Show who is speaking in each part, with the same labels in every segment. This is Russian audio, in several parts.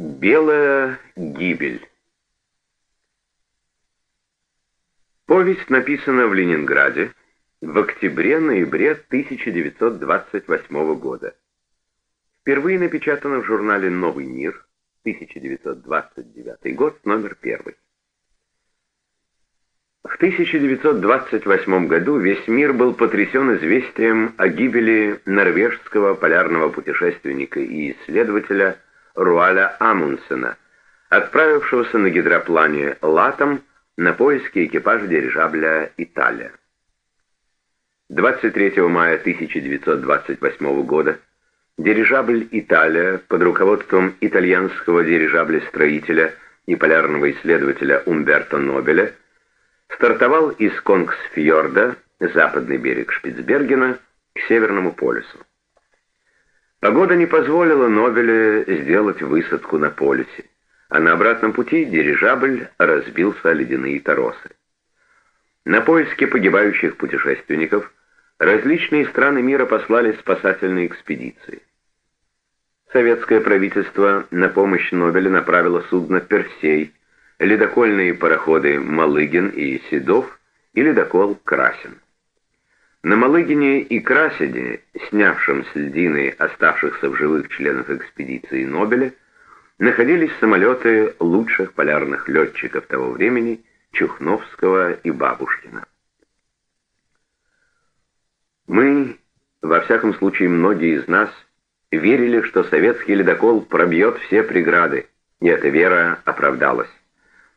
Speaker 1: Белая гибель Повесть написана в Ленинграде в октябре-ноябре 1928 года. Впервые напечатана в журнале «Новый мир», 1929 год, номер первый. В 1928 году весь мир был потрясен известием о гибели норвежского полярного путешественника и исследователя Руаля Амундсена, отправившегося на гидроплане «Латом» на поиски экипажа дирижабля «Италия». 23 мая 1928 года дирижабль «Италия» под руководством итальянского дирижабля-строителя и полярного исследователя Умберто Нобеля стартовал из Конгсфьорда, западный берег Шпицбергена, к Северному полюсу. Погода не позволила Нобеле сделать высадку на полюсе, а на обратном пути дирижабль разбился о ледяные торосы. На поиски погибающих путешественников различные страны мира послали спасательные экспедиции. Советское правительство на помощь Нобеля направило судно «Персей», ледокольные пароходы «Малыгин» и «Седов» и ледокол «Красин». На Малыгине и Красине, снявшем с льдины оставшихся в живых членов экспедиции Нобеля, находились самолеты лучших полярных летчиков того времени Чухновского и Бабушкина. Мы, во всяком случае многие из нас, верили, что советский ледокол пробьет все преграды, и эта вера оправдалась,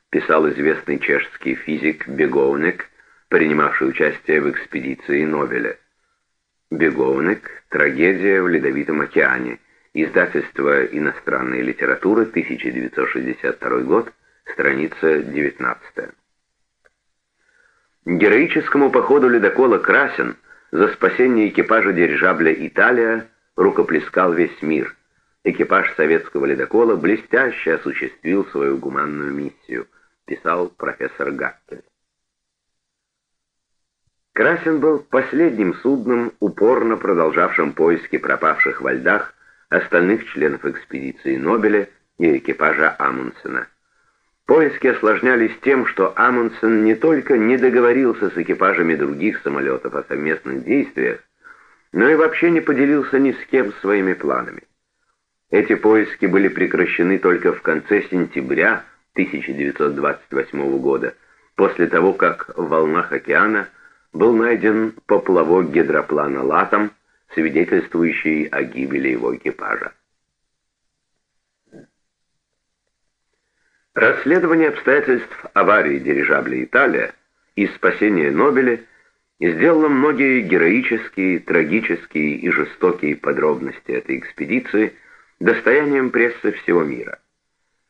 Speaker 1: писал известный чешский физик Беговник, принимавший участие в экспедиции Нобеля. Беговник «Трагедия в Ледовитом океане», издательство иностранной литературы, 1962 год, страница 19. Героическому походу ледокола «Красен» за спасение экипажа дирижабля «Италия» рукоплескал весь мир. Экипаж советского ледокола блестяще осуществил свою гуманную миссию, писал профессор Гаккель. Красин был последним судном, упорно продолжавшим поиски пропавших во льдах остальных членов экспедиции Нобеля и экипажа Амундсена. Поиски осложнялись тем, что Амундсен не только не договорился с экипажами других самолетов о совместных действиях, но и вообще не поделился ни с кем своими планами. Эти поиски были прекращены только в конце сентября 1928 года, после того, как в волнах океана был найден поплавок гидроплана «Латом», свидетельствующий о гибели его экипажа. Расследование обстоятельств аварии дирижабля «Италия» и спасения Нобеля – сделала многие героические, трагические и жестокие подробности этой экспедиции достоянием прессы всего мира.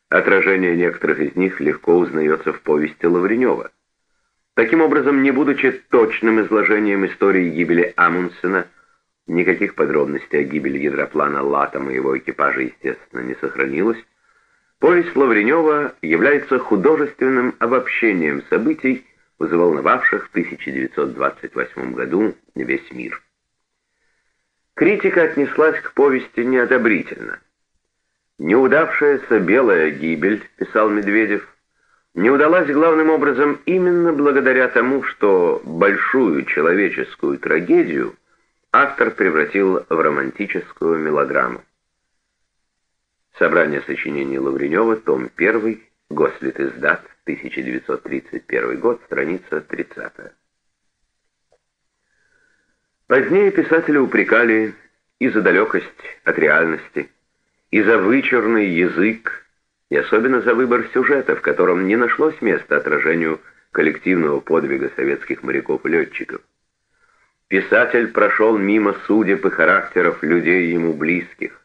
Speaker 1: Отражение некоторых из них легко узнается в повести Лавренева. Таким образом, не будучи точным изложением истории гибели Амундсена, никаких подробностей о гибели гидроплана Латом и его экипажа, естественно, не сохранилось, повесть Лавренева является художественным обобщением событий, взволновавших в 1928 году весь мир. Критика отнеслась к повести неодобрительно. «Неудавшаяся белая гибель», — писал Медведев, не удалась главным образом именно благодаря тому, что большую человеческую трагедию автор превратил в романтическую мелодраму. Собрание сочинений Лавренева, том 1, Гослит издат, 1931 год, страница 30. Позднее писателя упрекали и за далекость от реальности, и за вычурный язык, и особенно за выбор сюжета, в котором не нашлось места отражению коллективного подвига советских моряков и летчиков. Писатель прошел мимо судеб и характеров людей ему близких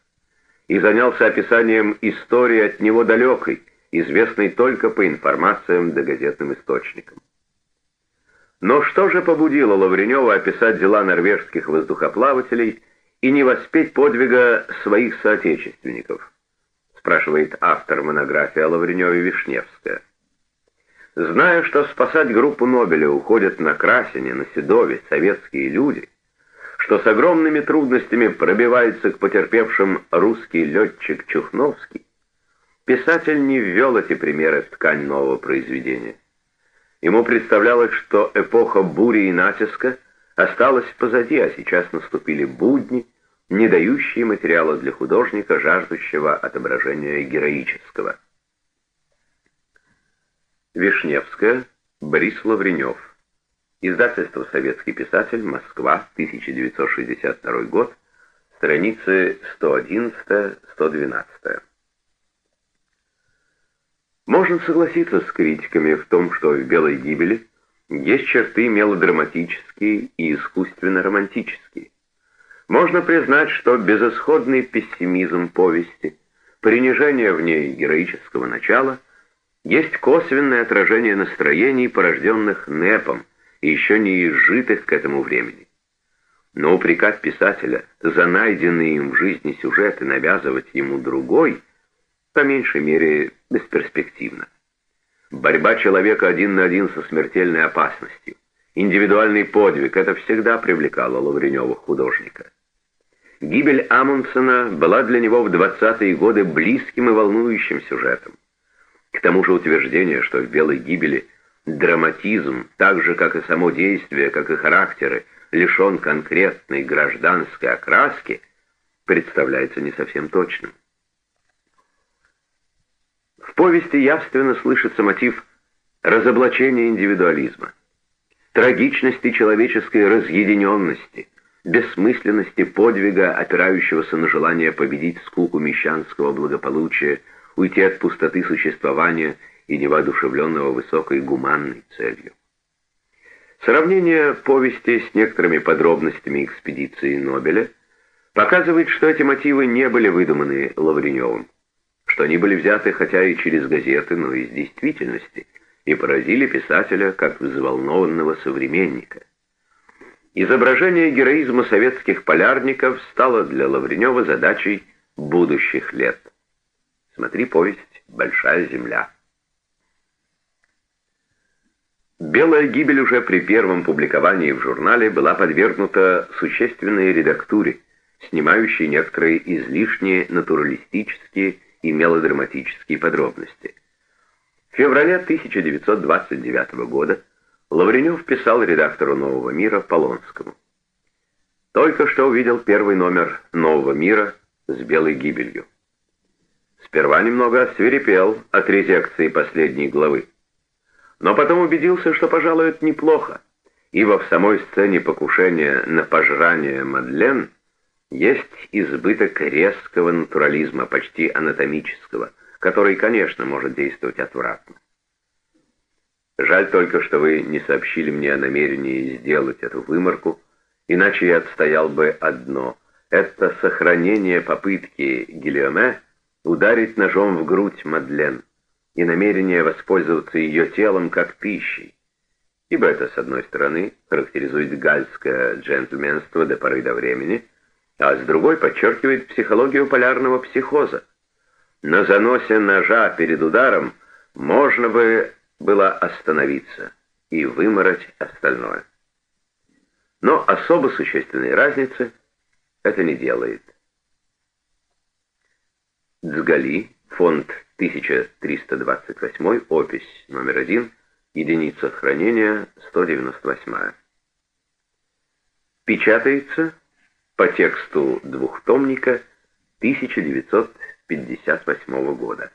Speaker 1: и занялся описанием истории от него далекой, известный только по информациям да газетным источникам. Но что же побудило Лавренева описать дела норвежских воздухоплавателей и не воспеть подвига своих соотечественников? Спрашивает автор монографии о Лавреневе Вишневская. Зная, что спасать группу Нобеля уходят на Красине, на Седове советские люди, что с огромными трудностями пробивается к потерпевшим русский летчик Чухновский, Писатель не ввел эти примеры в ткань нового произведения. Ему представлялось, что эпоха бури и натиска осталась позади, а сейчас наступили будни, не дающие материала для художника, жаждущего отображения героического. Вишневская, Борис Лавренев. Издательство «Советский писатель», Москва, 1962 год, страницы 111-112. Можно согласиться с критиками в том, что в «Белой гибели» есть черты мелодраматические и искусственно-романтические. Можно признать, что безысходный пессимизм повести, принижение в ней героического начала есть косвенное отражение настроений, порожденных НЭПом и еще не изжитых к этому времени. Но упрекать писателя за найденные им в жизни сюжеты, навязывать ему другой, по меньшей мере, бесперспективно. Борьба человека один на один со смертельной опасностью, индивидуальный подвиг — это всегда привлекало Лавренева художника. Гибель Амундсена была для него в 20-е годы близким и волнующим сюжетом. К тому же утверждение, что в «Белой гибели» драматизм, так же, как и само действие, как и характеры, лишен конкретной гражданской окраски, представляется не совсем точным. В повести явственно слышится мотив разоблачения индивидуализма, трагичности человеческой разъединенности – бессмысленности подвига, опирающегося на желание победить скуку мещанского благополучия, уйти от пустоты существования и невоодушевленного высокой гуманной целью. Сравнение повести с некоторыми подробностями экспедиции Нобеля показывает, что эти мотивы не были выдуманы Лавреневым, что они были взяты хотя и через газеты, но из действительности, и поразили писателя как взволнованного современника. Изображение героизма советских полярников стало для Лавренева задачей будущих лет. Смотри повесть «Большая земля». «Белая гибель» уже при первом публиковании в журнале была подвергнута существенной редактуре, снимающей некоторые излишние натуралистические и мелодраматические подробности. В феврале 1929 года Лавренев писал редактору «Нового мира» Полонскому. Только что увидел первый номер «Нового мира» с белой гибелью. Сперва немного освирепел от резекции последней главы. Но потом убедился, что, пожалуй, это неплохо, ибо в самой сцене покушения на пожрание Мадлен есть избыток резкого натурализма, почти анатомического, который, конечно, может действовать отвратно. Жаль только, что вы не сообщили мне о намерении сделать эту выморку, иначе я отстоял бы одно. Это сохранение попытки Гильоме ударить ножом в грудь Мадлен и намерение воспользоваться ее телом как пищей. Ибо это, с одной стороны, характеризует гальское джентльменство до поры до времени, а с другой подчеркивает психологию полярного психоза. На заносе ножа перед ударом можно бы было остановиться и вымороть остальное. Но особо существенной разницы это не делает. Дзгали, фонд 1328, опись номер 1, единица хранения 198. Печатается по тексту двухтомника 1958 года.